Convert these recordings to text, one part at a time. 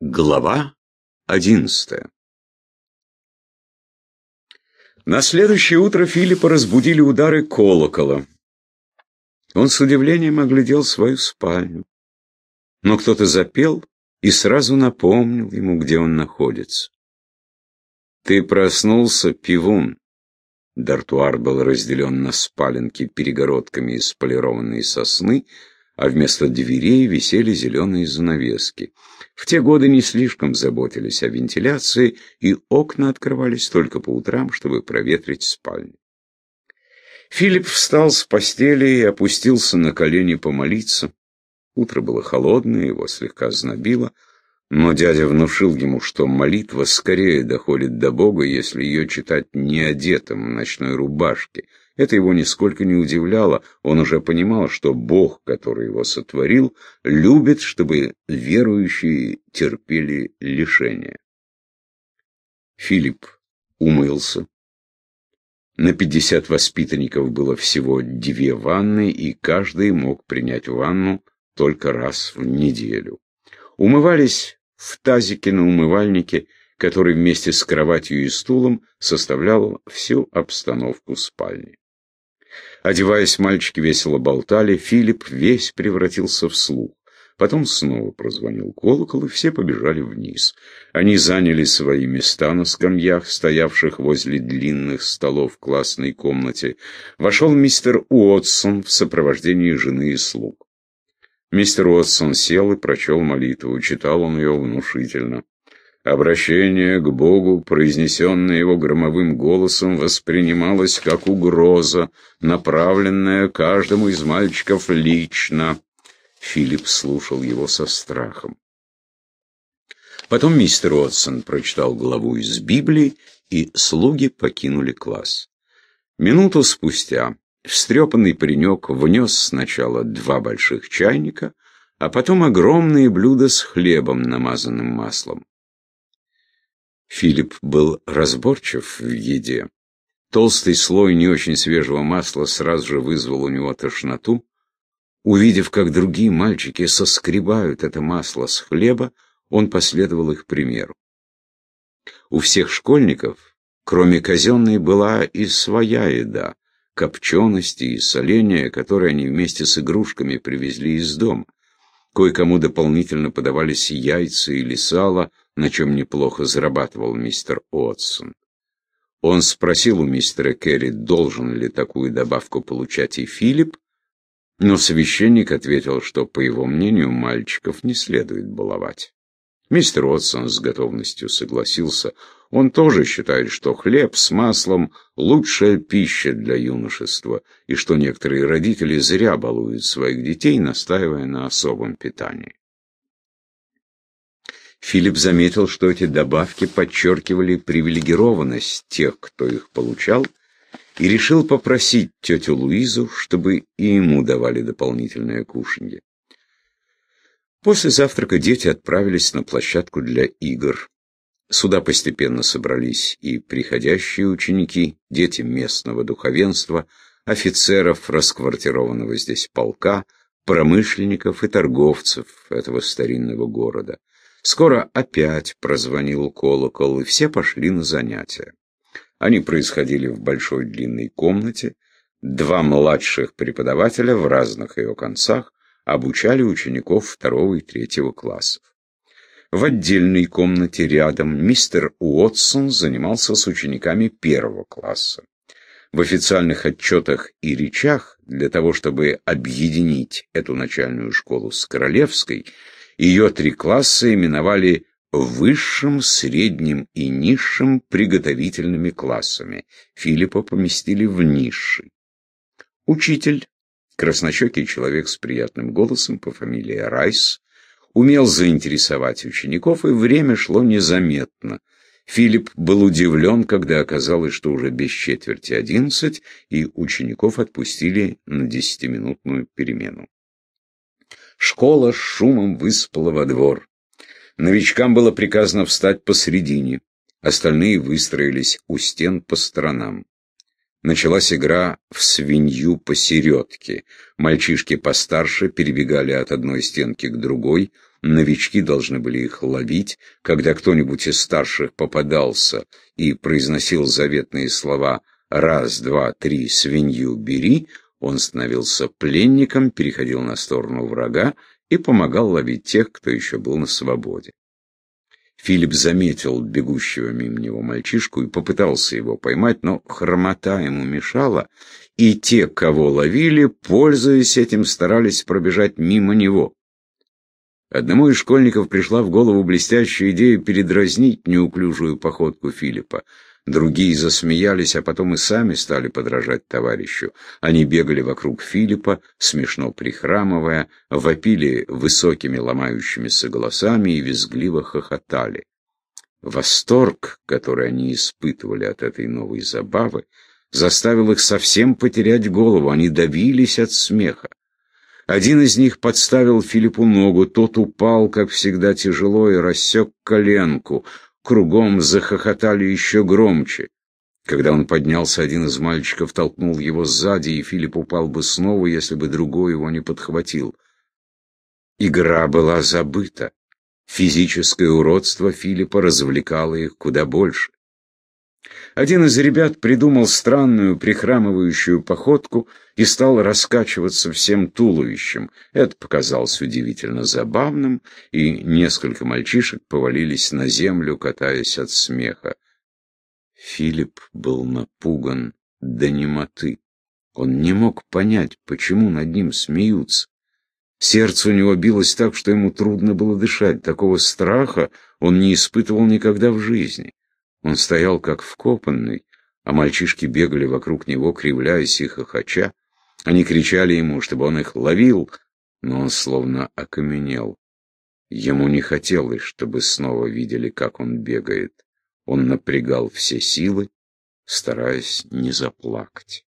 Глава одиннадцатая На следующее утро Филиппа разбудили удары колокола. Он с удивлением оглядел свою спальню. Но кто-то запел и сразу напомнил ему, где он находится. «Ты проснулся, пивун!» Дартуар был разделен на спаленки перегородками из полированной сосны, а вместо дверей висели зеленые занавески. В те годы не слишком заботились о вентиляции, и окна открывались только по утрам, чтобы проветрить спальню. Филипп встал с постели и опустился на колени помолиться. Утро было холодное, его слегка знобило, но дядя внушил ему, что молитва скорее доходит до Бога, если ее читать не одетым в ночной рубашке, это его нисколько не удивляло, он уже понимал, что Бог, который его сотворил, любит, чтобы верующие терпели лишения. Филипп умылся. На пятьдесят воспитанников было всего две ванны, и каждый мог принять ванну только раз в неделю. Умывались в тазике на умывальнике, который вместе с кроватью и стулом составлял всю обстановку спальни. Одеваясь, мальчики весело болтали, Филипп весь превратился в слух. Потом снова прозвонил колокол, и все побежали вниз. Они заняли свои места на скамьях, стоявших возле длинных столов в классной комнате. Вошел мистер Уотсон в сопровождении жены и слуг. Мистер Уотсон сел и прочел молитву. Читал он ее внушительно. Обращение к Богу, произнесенное его громовым голосом, воспринималось как угроза, направленная каждому из мальчиков лично. Филипп слушал его со страхом. Потом мистер Отсон прочитал главу из Библии, и слуги покинули класс. Минуту спустя встрепанный паренек внес сначала два больших чайника, а потом огромные блюда с хлебом, намазанным маслом. Филипп был разборчив в еде. Толстый слой не очень свежего масла сразу же вызвал у него тошноту. Увидев, как другие мальчики соскребают это масло с хлеба, он последовал их примеру. У всех школьников, кроме казенной, была и своя еда, копчености и соления, которые они вместе с игрушками привезли из дома. Кое-кому дополнительно подавались яйца или сало, на чем неплохо зарабатывал мистер Уотсон. Он спросил у мистера Керри, должен ли такую добавку получать и Филипп, но священник ответил, что, по его мнению, мальчиков не следует баловать. Мистер Уотсон с готовностью согласился. Он тоже считает, что хлеб с маслом – лучшая пища для юношества, и что некоторые родители зря балуют своих детей, настаивая на особом питании. Филипп заметил, что эти добавки подчеркивали привилегированность тех, кто их получал, и решил попросить тетю Луизу, чтобы и ему давали дополнительное кушанье. После завтрака дети отправились на площадку для игр. Сюда постепенно собрались и приходящие ученики, дети местного духовенства, офицеров расквартированного здесь полка, промышленников и торговцев этого старинного города. Скоро опять прозвонил колокол, и все пошли на занятия. Они происходили в большой длинной комнате, два младших преподавателя в разных ее концах, обучали учеников второго и третьего классов. В отдельной комнате рядом мистер Уотсон занимался с учениками первого класса. В официальных отчетах и речах для того, чтобы объединить эту начальную школу с Королевской, ее три класса именовали высшим, средним и низшим приготовительными классами. Филиппа поместили в низший. Учитель краснощекий человек с приятным голосом по фамилии Райс, умел заинтересовать учеников, и время шло незаметно. Филипп был удивлен, когда оказалось, что уже без четверти одиннадцать, и учеников отпустили на десятиминутную перемену. Школа с шумом выспала во двор. Новичкам было приказано встать посредине, остальные выстроились у стен по сторонам. Началась игра в свинью посередке. Мальчишки постарше перебегали от одной стенки к другой, новички должны были их ловить, когда кто-нибудь из старших попадался и произносил заветные слова «раз, два, три, свинью бери», он становился пленником, переходил на сторону врага и помогал ловить тех, кто еще был на свободе. Филипп заметил бегущего мимо него мальчишку и попытался его поймать, но хромота ему мешала, и те, кого ловили, пользуясь этим, старались пробежать мимо него. Одному из школьников пришла в голову блестящая идея передразнить неуклюжую походку Филиппа. Другие засмеялись, а потом и сами стали подражать товарищу. Они бегали вокруг Филиппа, смешно прихрамывая, вопили высокими ломающимися голосами и визгливо хохотали. Восторг, который они испытывали от этой новой забавы, заставил их совсем потерять голову, они давились от смеха. Один из них подставил Филиппу ногу, тот упал, как всегда, тяжело и рассек коленку — кругом захохотали еще громче. Когда он поднялся, один из мальчиков толкнул его сзади, и Филипп упал бы снова, если бы другой его не подхватил. Игра была забыта. Физическое уродство Филиппа развлекало их куда больше. Один из ребят придумал странную прихрамывающую походку и стал раскачиваться всем туловищем. Это показалось удивительно забавным, и несколько мальчишек повалились на землю, катаясь от смеха. Филипп был напуган до немоты. Он не мог понять, почему над ним смеются. Сердце у него билось так, что ему трудно было дышать. Такого страха он не испытывал никогда в жизни. Он стоял как вкопанный, а мальчишки бегали вокруг него, кривляясь и хохоча. Они кричали ему, чтобы он их ловил, но он словно окаменел. Ему не хотелось, чтобы снова видели, как он бегает. Он напрягал все силы, стараясь не заплакать.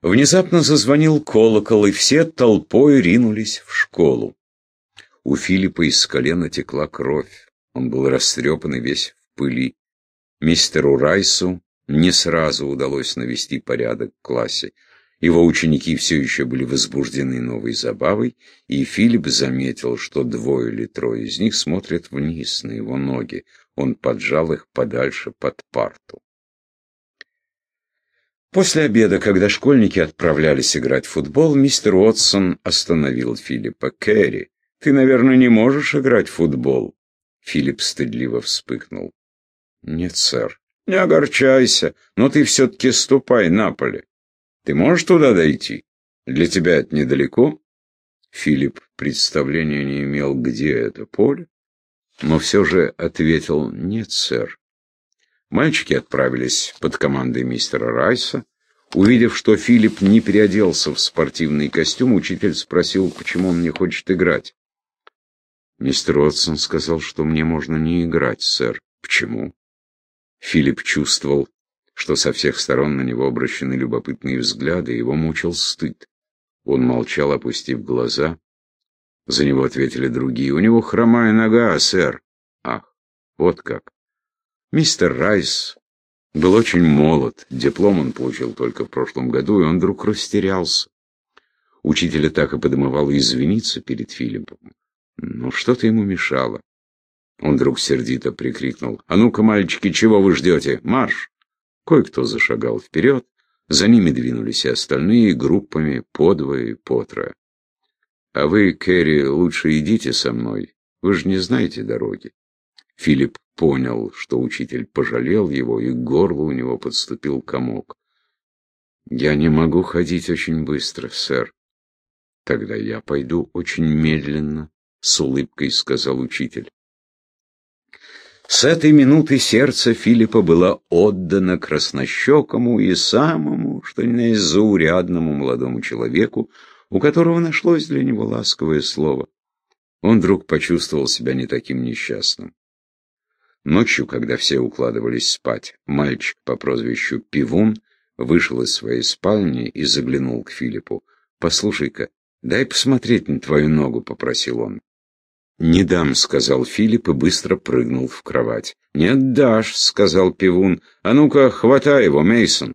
Внезапно зазвонил колокол, и все толпой ринулись в школу. У Филиппа из колена текла кровь. Он был растрепан и весь в пыли. Мистеру Райсу не сразу удалось навести порядок в классе. Его ученики все еще были возбуждены новой забавой, и Филипп заметил, что двое или трое из них смотрят вниз на его ноги. Он поджал их подальше под парту. После обеда, когда школьники отправлялись играть в футбол, мистер Уотсон остановил Филиппа. «Кэрри, ты, наверное, не можешь играть в футбол?» Филипп стыдливо вспыхнул. «Нет, сэр». «Не огорчайся, но ты все-таки ступай на поле. Ты можешь туда дойти? Для тебя это недалеко?» Филипп представления не имел, где это поле, но все же ответил «Нет, сэр». Мальчики отправились под командой мистера Райса. Увидев, что Филипп не переоделся в спортивный костюм, учитель спросил, почему он не хочет играть. Мистер Уотсон сказал, что мне можно не играть, сэр. Почему? Филипп чувствовал, что со всех сторон на него обращены любопытные взгляды, его мучил стыд. Он молчал, опустив глаза. За него ответили другие. «У него хромая нога, сэр». «Ах, вот как». Мистер Райс был очень молод. Диплом он получил только в прошлом году, и он вдруг растерялся. Учителя так и подымывало извиниться перед Филиппом. Но что-то ему мешало. Он вдруг сердито прикрикнул. «А ну-ка, мальчики, чего вы ждете? Марш!» Кое-кто зашагал вперед. За ними двинулись и остальные группами по двое и по трое. «А вы, Кэрри, лучше идите со мной. Вы же не знаете дороги». Филипп понял, что учитель пожалел его, и к горлу у него подступил комок. «Я не могу ходить очень быстро, сэр. Тогда я пойду очень медленно с улыбкой сказал учитель. С этой минуты сердце Филиппа было отдано краснощекому и самому, что ни на есть молодому человеку, у которого нашлось для него ласковое слово. Он вдруг почувствовал себя не таким несчастным. Ночью, когда все укладывались спать, мальчик по прозвищу Пивун вышел из своей спальни и заглянул к Филиппу. «Послушай-ка, дай посмотреть на твою ногу», — попросил он. «Не дам», — сказал Филипп и быстро прыгнул в кровать. «Нет, дашь», — сказал Пивун. «А ну-ка, хватай его, Мейсон.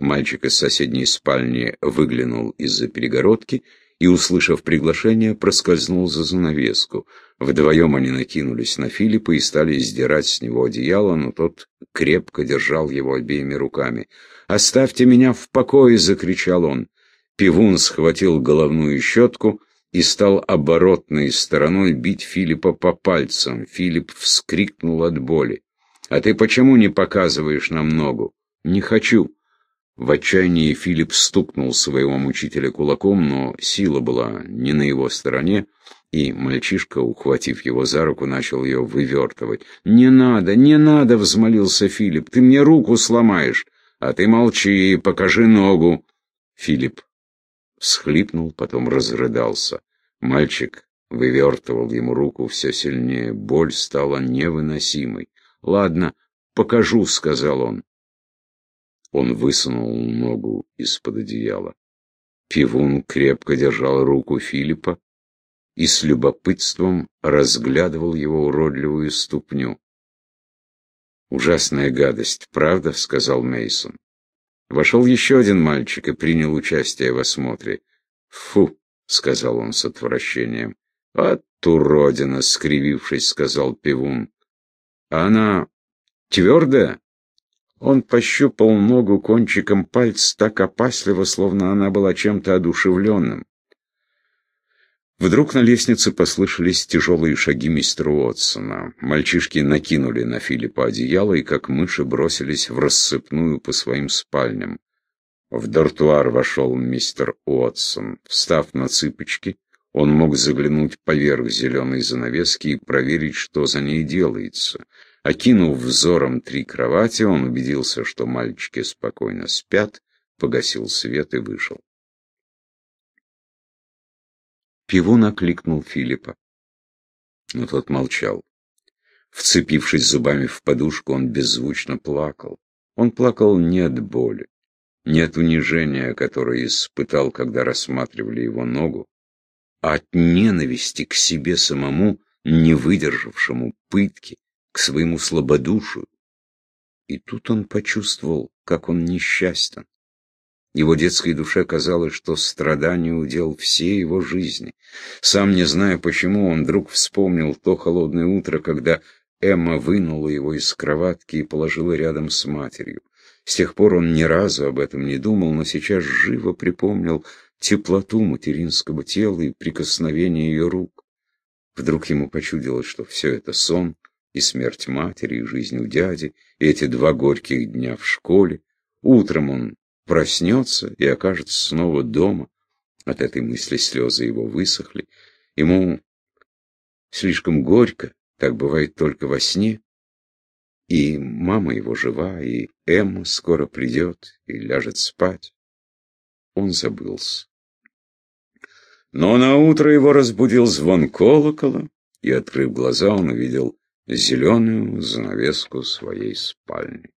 Мальчик из соседней спальни выглянул из-за перегородки и, услышав приглашение, проскользнул за занавеску. Вдвоем они накинулись на Филиппа и стали сдирать с него одеяло, но тот крепко держал его обеими руками. «Оставьте меня в покое!» — закричал он. Пивун схватил головную щетку и стал оборотной стороной бить Филиппа по пальцам. Филипп вскрикнул от боли. «А ты почему не показываешь нам ногу?» «Не хочу». В отчаянии Филипп стукнул своего мучителя кулаком, но сила была не на его стороне, и мальчишка, ухватив его за руку, начал ее вывертывать. «Не надо, не надо!» — взмолился Филипп. «Ты мне руку сломаешь!» «А ты молчи, покажи ногу!» Филипп всхлипнул, потом разрыдался. Мальчик вывертывал ему руку все сильнее. Боль стала невыносимой. «Ладно, покажу», — сказал он. Он высунул ногу из-под одеяла. Пивун крепко держал руку Филиппа и с любопытством разглядывал его уродливую ступню. «Ужасная гадость, правда?» — сказал Мейсон. Вошел еще один мальчик и принял участие в осмотре. «Фу!» — сказал он с отвращением. «От уродина!» — скривившись, сказал Пивун. «А она твердая?» Он пощупал ногу кончиком пальца так опасливо, словно она была чем-то одушевленным. Вдруг на лестнице послышались тяжелые шаги мистера Уотсона. Мальчишки накинули на Филиппа одеяло и, как мыши, бросились в рассыпную по своим спальням. В дартуар вошел мистер Уотсон. Встав на цыпочки, он мог заглянуть поверх зеленой занавески и проверить, что за ней делается. Окинув взором три кровати, он убедился, что мальчики спокойно спят, погасил свет и вышел. Пивун окликнул Филиппа. Но тот молчал. Вцепившись зубами в подушку, он беззвучно плакал. Он плакал не от боли, не от унижения, которое испытал, когда рассматривали его ногу, а от ненависти к себе самому, не выдержавшему пытки, к своему слабодушию. И тут он почувствовал, как он несчастен. Его детской душе казалось, что страдание удел всей его жизни. Сам не зная почему, он вдруг вспомнил то холодное утро, когда Эмма вынула его из кроватки и положила рядом с матерью. С тех пор он ни разу об этом не думал, но сейчас живо припомнил теплоту материнского тела и прикосновение ее рук. Вдруг ему почудилось, что все это сон, и смерть матери, и жизнь у дяди, и эти два горьких дня в школе. Утром он проснется и окажется снова дома. От этой мысли слезы его высохли. Ему слишком горько, так бывает только во сне. И мама его жива, и Эмма скоро придет и ляжет спать. Он забылся. Но на утро его разбудил звон колокола, и, открыв глаза, он увидел зеленую занавеску своей спальни.